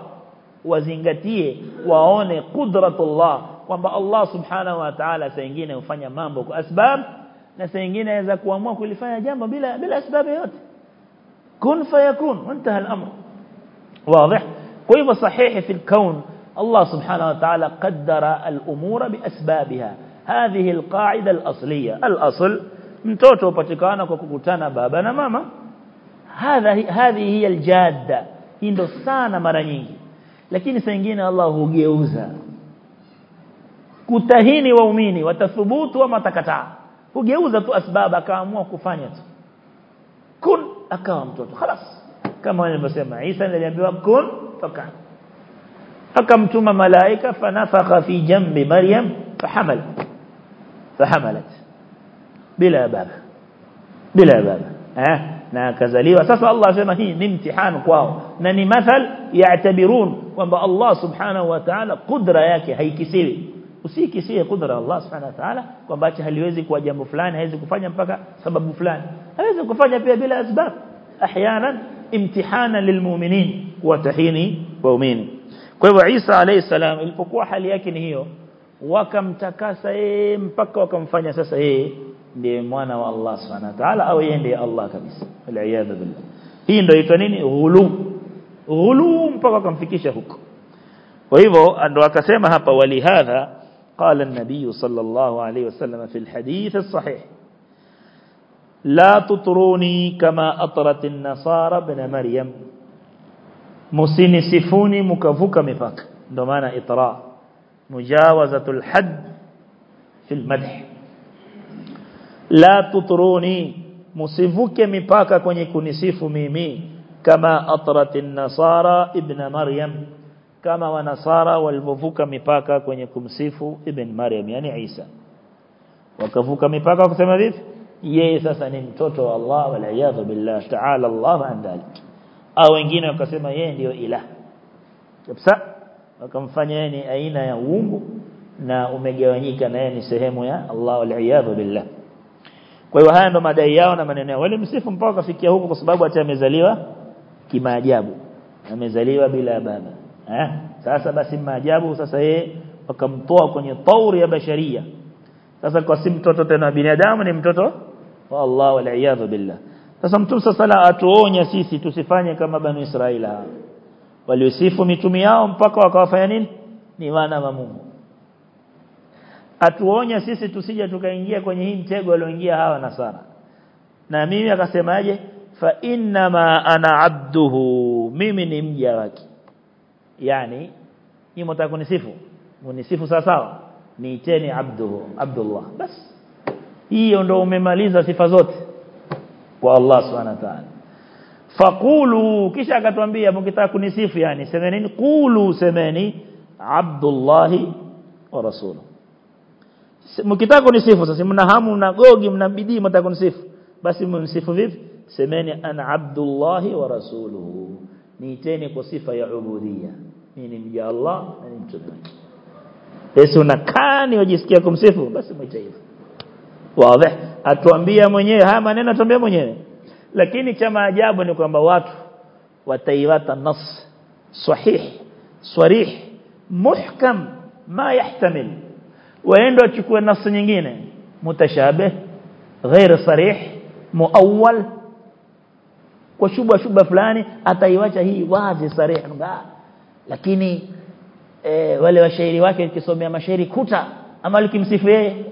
wazingatie waone qudratullah kwamba Allah subhanahu wa ta'ala saa nyingine hufanya mambo kwa asbab na saa nyingine aweza kuamua kulifanya jambo bila bila sababu yote kun fayakun انتهى الامر واضح كوي صحيح في الكون الله سبحانه وتعالى قدر الأمور بأسبابها. هذه القاعدة الأصلية. الأصل متوتو كوكوتانا بابا بابنا ماما هذه هي الجادة. هندو سانا مرنيني لكن سنجين الله هو جيوزا كتهيني ووميني وتثبوت ومتكتع وجيوزا تو أسباب أكام وكفانيت كن أكام توتو خلاص كما نبسي معيسا لليبيوا كن fakana akamtuma malaika fanafakha fi jambi maryam fahamal fahamalat bila baba bila baba eh na akazaliwa sasa Allah asema hii ni mtihani kwao na ni mathal yaatabirun kwamba Allah subhanahu wa ta'ala kudra yake haikisiwi usikisie kudra Allah subhanahu wa ta'ala kwamba haliwezi kuwa jambo fulani haiwezi kufanya mpaka sababu fulani haiwezi kufanya pia bila asbab ahyanan imtihana lilmu'minin wa tahini waumini kwa hivyo Isa alayhi salam ilipokuwa hali yake ni hiyo wakamtakasa yeye mpaka wakamfanya sasa yeye ndiye mwana wa Allah subhanahu wa ta'ala au yeye ndiye Allah kabisa aliyadha billah hii ndio inaitwa nini ghulu ghulu mpaka wakamfikisha huko kwa hivyo ndo akasema hapa walihadha قال النبي صلى الله عليه وسلم في الحديث الصحيح لا تطروني كما أطرت النصارى ابن مريم msinisifuni mkavuka mipaka ndio maana itra mujawazatul hadd fil madh la tutruni msivuke mipaka kwenye kunisifu mimi kama atratin nasara ibn maryam kama wanasara walivyovuka mipaka kwenye kumsifu ibn maryam yani isa wakavuka mipaka kusema vipi yeye sasa ni mtoto wa Allah yadhu billah ta'ala Allah an dhalik au wengine wakasema yeye ndio ilah. Kabisa. Wakamfanya yeye ni aina ya uungu na umegawanyika na yeye ni sehemu ya Allah wal billah. Kwa hiyo haya ndo madai yao na maneno yao. Wale msifu mpaka kafikia huko kwa sababu hata amezaliwa kimaajabu. Amezaliwa bila baba. Eh sasa basi maajabu sasa yeye wakamtoa kwenye tauri ya basharia. Sasa kwa si mtoto tena binadamu ni mtoto wa Allah wal billah sasa mtume sala atuonya sisi tusifanye kama banu Israila. Waliosifu mitumi yao mpaka wakawafanya nini? Ni wana wa Mungu. Atuonya sisi tusije tukaingia kwenye hii mtego alioingia hawa na nasara. Na mimi akasemaje? Fa inna ma ana abduhu mimi ni mja wake. Yani ni mtaka kunisifu? Munisifu sawa sawa? Niiteni abduhu abdullah. Bas. Hiyo ndio umemaliza sifa zote kwa Allah ta'ala. Faqulu kisha akatwambia mkitaka kunisifu yani semeni qulu semeni Abdullah wa rasuluhu mkitaka kunisifu sasa mna hamu na gogi mna bidii mtaka kunisifu basi mnisifu vipi semeni ana Abdullah wa rasuluhu niiteni kwa sifa ya ubudiyya mimi ni mja Allah na ni mtume Yesu unakani wajisikia kumsifu basi mwite hivyo wazi atuambia mwenyewe. Haya maneno atuambia mwenyewe. Lakini cha maajabu ni kwamba watu wataiwata nas. Sahih sarih muhkam ma yahtamil. Waende wachukue nas nyingine. Mutashabih ghair sarih muawwal. Kwa shuba shuba fulani ataiwacha hii wazi sarih. Lakini e, wale washairi wake kisomea mashairi kuta ama likimsifu yeye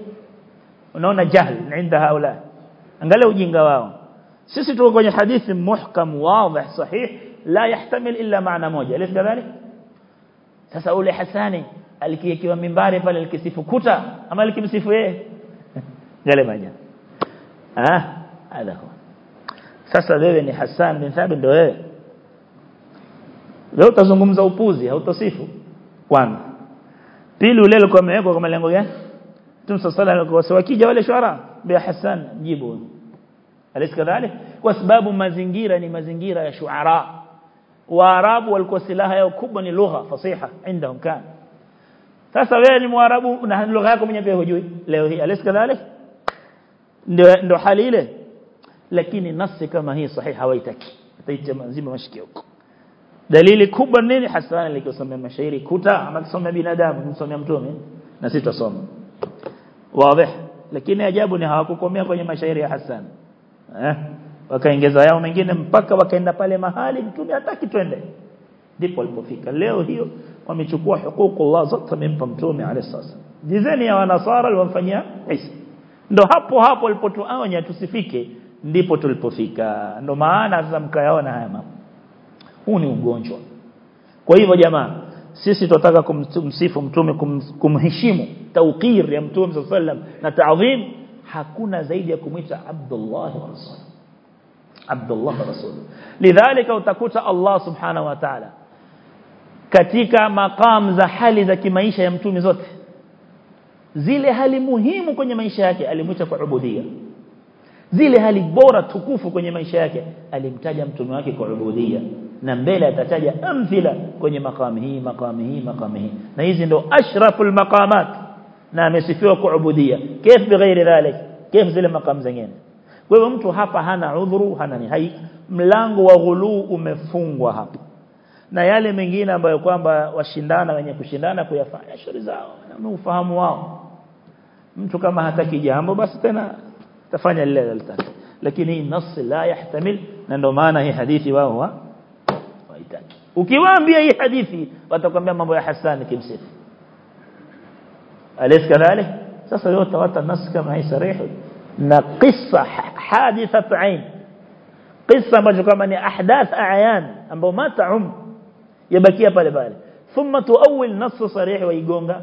unaona jahl inda haula. Angalia ujinga wao. Sisi tuko kwenye hadithi muhkam wazi sahih la yahtamil illa maana moja. Alif kadhalik sasa ule hasani alikiwa mimbari pale alikisifu kuta ama alikimsifu yeye? Ngale maja. Ah hada sasa wewe ni hasan bin Thabit ndio wewe. Leo utazungumza upuzi hautosifu kwanza. Pili ule alikuwa amewekwa kwa malengo gani تمس الصلاة وسواكيجة ولا شعراء. بأحسان جيبون أليس كذلك؟ وأسباب مزنجيرة يعني مزنجيرة يا شعراء. وعراب والكوسلاها يوكبني لغة فصيحة عندهم كان. فسويني يعني معرابو نحن لغاكم من يبيه جوي لو هي أليس كذلك؟ ndo hali ile lakini nafsi kama hii sahihi hawaitaki taita mzima mashikioko dalili kubwa nini hasana likisomea mashairi kuta ama kusomea binadamu kusomea mtume na sisi wazi lakini ajabu ni hawakukomea kwenye mashairi ya Hassan. Eh? Wakaongeza yao mengine mpaka wakaenda pale mahali mtume hataki twende. Ndipo walipofika leo hiyo wamechukua hukuku Allah zote wamempa mtume alayhi sasa jizeni ya wanasara walifanyia Isa. Ndo hapo hapo walipotuonya tusifike ndipo tulipofika. Ndo maana sasa mkayaona haya mambo. Huu ni ugonjwa. Kwa hivyo jamaa sisi tunataka kumsifu mtume kum, kumheshimu tawqir ya mtume sallam na taadhim hakuna zaidi ya kumwita Abdullah Rasul Abdullah Rasul lidhalika utakuta Allah subhanahu wa ta'ala katika maqam za hali za kimaisha ya mtume zote zile hali muhimu kwenye maisha yake alimwita kwa ubudia zile hali bora tukufu kwenye maisha yake alimtaja mtume wake kwa ubudia na mbele atataja amthila kwenye maqam hii maqam hii maqam hii na hizi ndo ashraful maqamat na amesifiwa kwa ubudia kif bighairi dhalik kif zile maqam zingine kwa hivyo mtu hapa hana udhuru hana ni hai mlango wa ghulu umefungwa hapa na yale mengine ambayo kwamba washindana wenye kushindana kuyafanya shauri zao na ufahamu wao mtu kama hataki jambo basi tena tafanya lile alitaka lakini hii nas la yahtamil na ndio maana hii hadithi wao wa waitaki ukiwaambia hii hadithi watakwambia mambo ya Hassan kimsifu alis kadhalik sasa leo tawata nas kama hii sarihu na qissa hadithat ain qissa ambayo kama ni ahdath a'yan ambao ma ta'um yabakia pale pale thumma tuawil nas sarih waigonga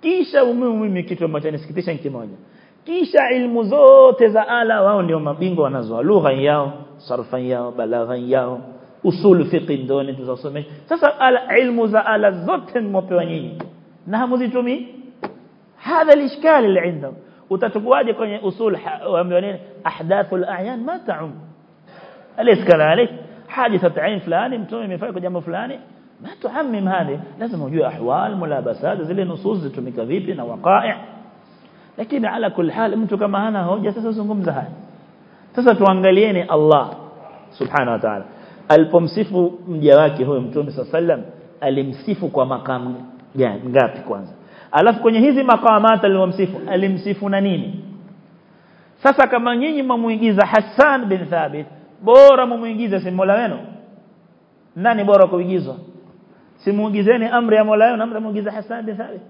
kisha umimi kitu ambacho nisikitisha kimoja kisha ilmu zote za ala wao ndio mabingwa wanazo lugha yao sarfa yao balagha yao usul fiqh ndoni tuzasomea sasa ala ilmu za ala zote mmepewa nyinyi na hamuzitumi hadha alishkal اللي عندهم utatukuaje kwenye usul waambiwa nini ahdathul a'yan ma ta'um alis kadhalik hadithat ain fulani mtume imefanya kwa jambo fulani ma tuhammim hadi lazima ujue ahwal mulabasat zile nusus zitumika vipi na waqa'i lakini ala kulli hal mtu kama hana hoja sasa zungumza haya sasa tuangalieni Allah subhanahu wa ta'ala alipomsifu mja wake huyo mtume sallam alimsifu kwa makamu gani ngapi kwanza? Alafu kwenye hizi maqamat aliyomsifu alimsifu na nini? Sasa kama nyinyi mmuigiza Hassan bin Thabit bora mmuigize si Mola wenu? Nani bora kuigizwa? Simuigizeni amri ya Mola wenu amri muigiza Hassan bin Thabit.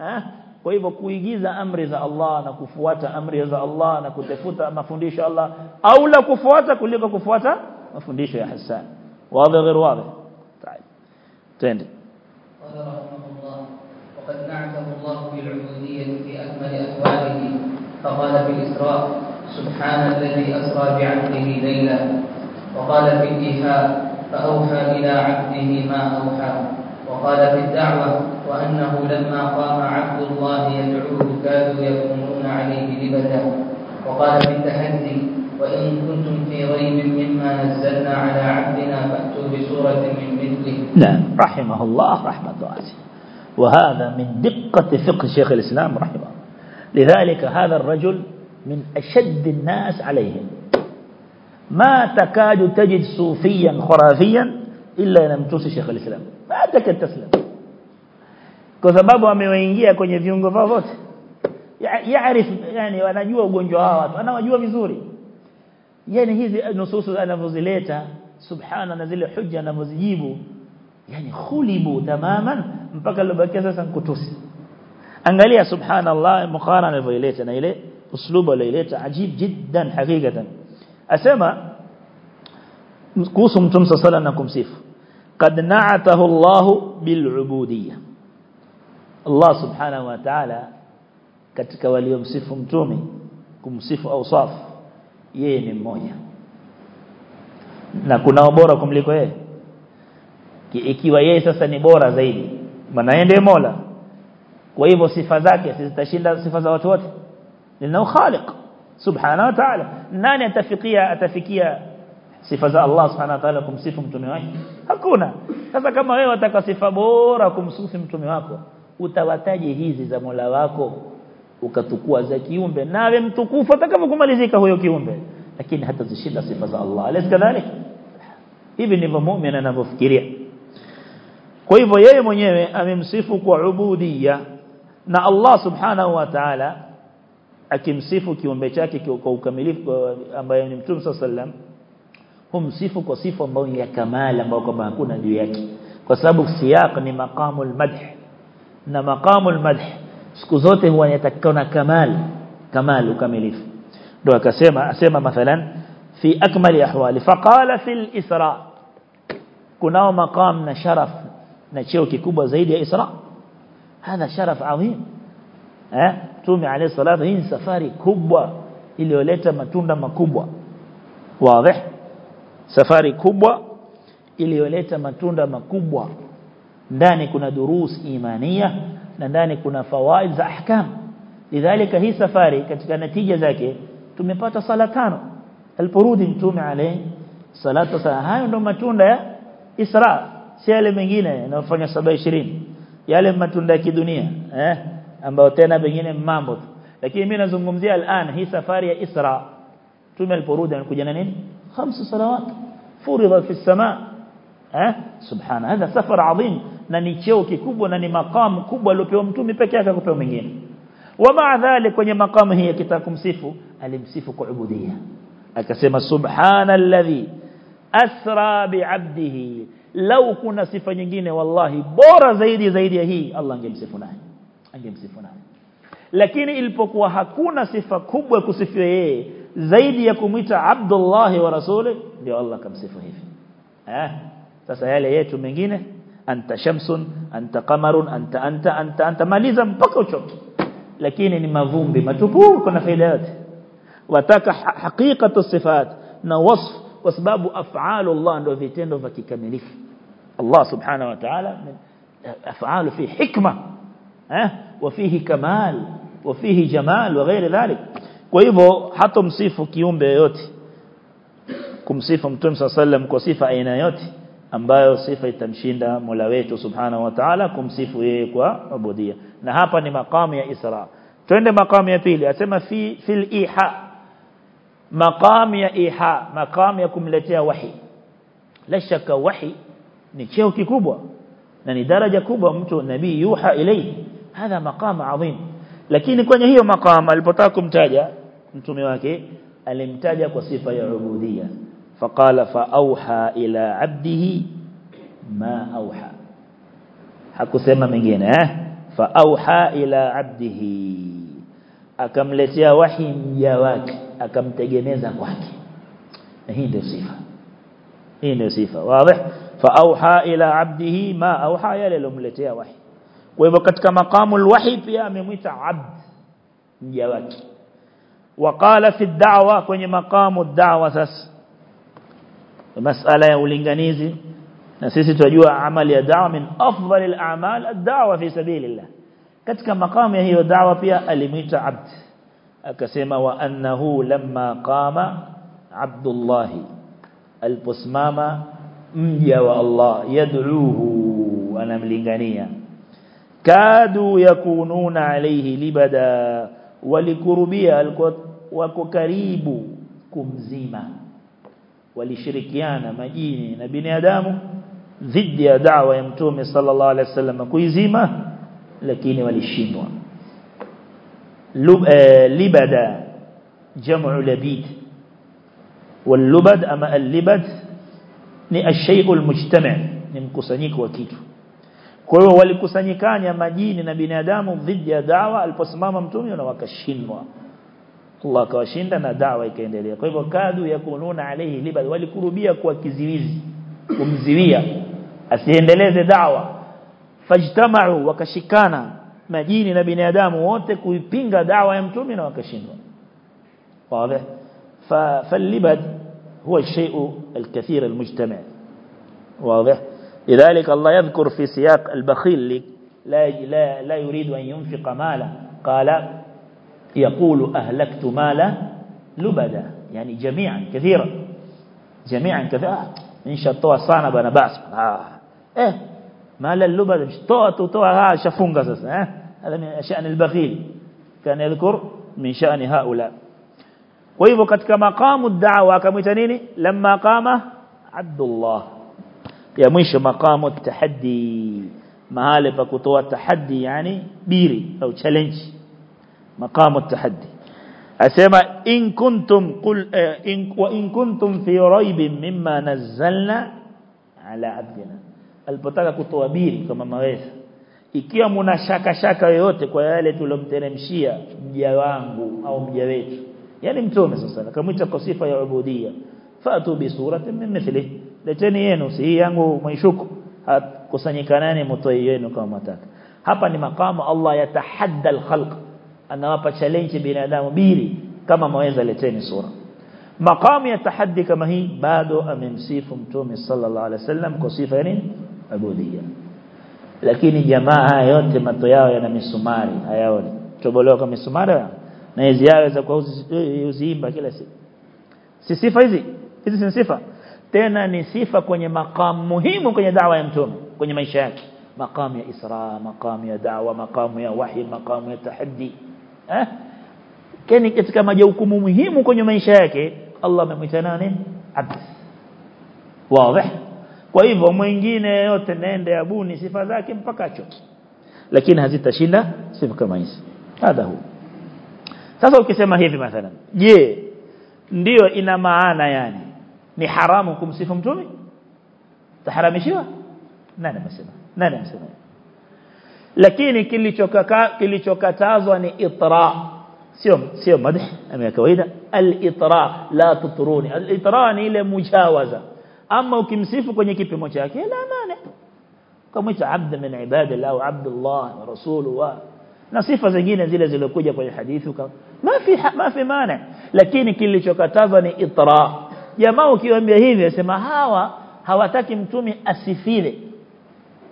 Ah kwa hivyo kuigiza amri za Allah na kufuata amri za Allah na kutafuta mafundisho ya Allah au la kufuata kuliko kufuata mafundisho ya Hassan wazi غير واضح؟ طيب. تende قال رحمه الله وقد نعته الله بالعبودية في أكمل أحواله فقال في الإسراء سبحان الذي أسرى بعبده ليلا. وقال في الإيحاء فأوحى إلى عبده ما أوحى. وقال في الدعوة وأنه لما قام عبد الله يدعوه كادوا يكونون عليه لبدا. وقال في التحدي وإن كنتم في ريب مما نزلنا على عبدنا فأتوا بسورة من مثله. نعم رحمه الله رحمة واسعة. وهذا من دقة فقه شيخ الإسلام رحمه الله. لذلك هذا الرجل من أشد الناس عليهم. ما تكاد تجد صوفيا خرافيا إلا ينمتوس شيخ الإسلام. ما تكاد تسلم. kwa sababu amewaingia kwenye viungo vao vote yaarif yani wanajua ugonjwa wao yani hizi nususu anavozileta subhana na zile hujja anavozijibu yani khulibu tamaman mpaka lilobakia sasa nkutusi angalia subhanallah muqarana alivyoileta na ile uslubu alileta ajib jiddan hakikatan asema kuhusu mtume sala na kumsifu qad na'atahu Allah bil'ubudiyyah Allah subhanahu wa ta'ala katika waliomsifu mtume kumsifu awsaf yeye ni mmoja. Na kuna bora kumliko yeye. Ikiwa yeye sasa ni bora zaidi maana ndiye Mola. Kwa hivyo sifa zake zitashinda sifa za watu wote. Lina khaliq subhanahu wa ta'ala. Nani atafikia atafikia sifa za Allah subhanahu wa ta'ala kumsifu mtume wake? Hakuna. Sasa kama wewe wataka sifa bora kumsifu mtume wako utawataje hizi za Mola wako ukatukua za kiumbe nawe mtukufu atakapokumalizika huyo kiumbe lakini hata zishinda sifa za Allah alaysa kadhalik hivi ndivyo muumini anavyofikiria kwa hivyo yeye mwenyewe amemsifu kwa ubudiyya na Allah subhanahu wa ta'ala akimsifu kiumbe chake kwa ukamilifu ambaye ni Mtume sallam humsifu kwa sifa ambayo ya kamala ambayo kama hakuna juu yake kwa sababu siyaq ni maqamul madh na maqamul madh siku zote huwa yatakana kamal kamal ukamilifu ndio akasema asema mathalan fi akmali ahwali faqala fil isra kunao maqam na sharaf na cheo kikubwa zaidi ya isra هذا شرف عظيم eh tume alayhi salatu hii safari kubwa iliyoleta matunda makubwa wazi safari kubwa iliyoleta matunda makubwa ndani kuna durus imania na ndani kuna fawaid za ahkam lidhalika hii safari katika natija zake tumepata sala tano aliporudi mtume alayhi salatu sala hayo ndo matunda ya Isra si yale mengine yanayofanya 720 yale matunda ya kidunia eh ambayo tena pengine mambo lakini mimi nazungumzia al'an hii safari ya Isra tume aliporudi anakuja na nini khamsu salawat furidha fi sama eh subhana hadha safar adhim na ni cheo kikubwa na ni makamu kubwa aliopewa mtume peke yake kupewa mwingine wa maa dhalik kwenye makamu hii akitaka kumsifu alimsifu kwa ubudiyya akasema subhana alladhi asra bi'abdihi lau kuna sifa nyingine wallahi bora zaidi zaidi ya hii Allah angemsifu naye angemsifu naye lakini ilipokuwa hakuna sifa kubwa kusifiwa yeye zaidi ya kumwita Abdullah wa rasuli ndio Allah kamsifu hivi eh sasa yale yetu mengine أنت شمس أنت قمر أنت أنت أنت أنت. ما لزم بكوشك لكن إني ما ظن بما تبور كنا في خلات وتك حقيقة الصفات. نوصف وسباب أفعال الله أنه في تنو فكي كمليف الله سبحانه وتعالى من أفعال في حكمة. ها؟ وفيه كمال وفيه جمال وغير ذلك. كويبو حتى مصيفه كيوم بيوتي. كمصيفه متوم صلى الله عليه وسلم كصيفة ambayo sifa itamshinda Mola wetu subhanahu wa ta'ala kumsifu yeye kwa ubudia na hapa ni makamu ya Isra twende makamu ya pili asema fi fil iha maqam ya iha maqam ya kumletea wahi la shaka wahi ni cheo kikubwa na ni daraja kubwa mtu nabii yuha ilayhi hadha maqam adhim lakini kwenye hiyo maqam alipotaka kumtaja mtume wake alimtaja kwa sifa ya ubudiyya فقال فأوحى إلى عبده ما أوحى. حكو سيما من مجينة فأوحى إلى عبده. أكم لسيا وحي يواك أكم تجنزك وحكي هين دي صفة هين دي صفة واضح فأوحى إلى عبده ما أوحى. يللم لسيا وحي ويبقت كمقام الوحي فيها مميت عبد يواك وقال في الدعوة كوني مقام الدعوة سس masala ya ulinganizi na sisi tunajua amali ya da'wa min afdalil a'mal ad-da'wa fi sabilillah katika maqamu ya hiyo da'wa pia alimuita abd akasema wa annahu lamma qama abdullah aliposimama mja wa Allah yad'uhu anamlingania kadu yakununa alayhi libada walikurubia wako karibu kumzima walishirikiana majini na binadamu dhidi ya da'wa ya mtume sallallahu alaihi wasallam kuizima lakini walishindwa libada jamu labid واللبد أما اللبد ni الشيء المجتمع ni mkusanyiko wa kitu kwa hiyo walikusanyikana majini na binadamu dhidi ya dawa aliposimama mtume na wakashindwa الله كواشين دنا دعوة كأنه دليل قيبو كادوا يكونون عليه لبد ولكروبية كوا كزيوزي ومزيوية. أسيهن لليز دعوة. فاجتمعوا وكشكانا. مجيني نبي نادام ووتكوا يبينغ دعوة يمتومين وكشين واضح؟ فاللبد هو الشيء الكثير المجتمع. واضح؟ لذلك الله يذكر في سياق البخيل لا, لا, لا يريد أن ينفق مالا. قال يقول أهلكت مالا لبدا يعني جميعا كثيرا. جميعا كثيرا. إن شاء الله صانا بنا بأس. آه. إيه مالا اللبدا مش طوة طوة ها شفونغ سسا آه. هذا من شأن البخيل. كان يذكر من شأن هؤلاء. hivyo katika maqamu da'wa akamwita nini lamma qama abdullah ya mwisho maqamu tahaddi mahali pa kutoa tahaddi yani biri au challenge. Tahaddi asema in kuntum qul in wa in kuntum fi raibin mimma nazzalna ala abdina alipotaka kutoa biri kama maweza ikiwa mna shaka shaka yoyote kwa yale tulomteremshia mja wangu au mja wetu yani mtume sasa akamwita kwa sifa ya ubudia fatu bi suratin min mithli leteni yenu si yangu mwishuku kusanyikanani mtoi yenu kama mtaka hapa ni makamu Allah yatahadda alkhalq anawapa challenge binadamu bili kama mweza leteni sura makamu ya tahaddi kama hii bado amemsifu mtume sallallahu alaihi wasallam kwa sifa ya nini ubudia lakini jamaa yote mato yao yana misumari hayaoni tobolewa kwa misumari na hizi yawe za kwa uziimba kila siku si sifa hizi hizi si sifa tena ni sifa kwenye makamu muhimu kwenye dawa ya mtume kwenye maisha yake makamu ya isra makamu ya dawa makamu ya wahi makamu ya tahaddi eh? Keni katika majukumu muhimu kwenye maisha yake. Allah amemwita nani? Abd. Wazi. Kwa hivyo mwingine yote nende abuni sifa zake mpaka choki. Lakini hazitashinda sifa kama hizi. Hadha hu. Sasa ukisema hivi mathalan. Je ndio ina maana yani? Ni haramu kumsifu mtume? Taharamishiwa? Nani amesema? Nani amesema lakini kilichokaka kilichokatazwa ni itra sio sio madh ama kawaida al-itra la tutruni al-itra ni ile mujawaza ama ukimsifu kwenye kipimo chake la maana kama abd min ibadillah au abdullah wa rasuluhu na sifa zingine zile zilizokuja kwenye hadithi ma fi ma fi maana lakini kilichokatazwa ni itra jamaa ukiwaambia hivi asema hawa hawataki mtume asifile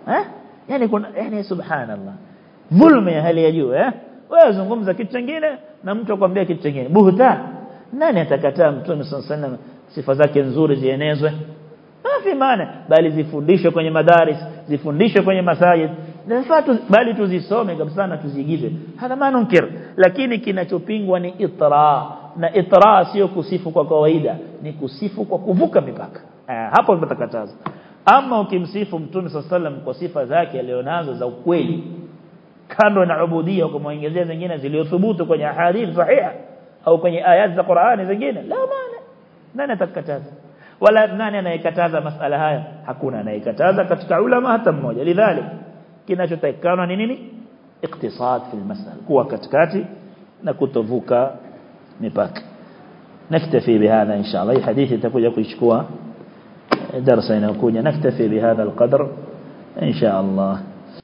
eh yani kuna yani subhanallah dhulma ya hali ya juu eh wewe zungumza kitu kingine na mtu akwambia kitu kingine buhtan nani atakataa mtume sallallahu sifa zake nzuri zienezwe basi maana bali zifundishwe kwenye madaris zifundishwe kwenye masajid nafatu bali tuzisome kabisa na tuzigize hata maana unkir lakini kinachopingwa ni itra na itra sio kusifu kwa kawaida ni kusifu kwa kuvuka mipaka hapo tutakataza ama ukimsifu mtume sallam kwa sifa zake alionazo za ukweli kando na ubudia ukamwongezea zingine zilizothubutu kwenye hadithi sahiha au kwenye ayat za Qur'ani zingine la maana nani atakataza wala nani anayekataza masala haya hakuna anayekataza katika ulama hata mmoja lidhalik kinachotakikana ni nini iktisad fil masala kuwa katikati na kutovuka mipaka نكتفي بهذا إن شاء الله حديث تكون يكون درسنا يكون نكتفي بهذا القدر إن شاء الله.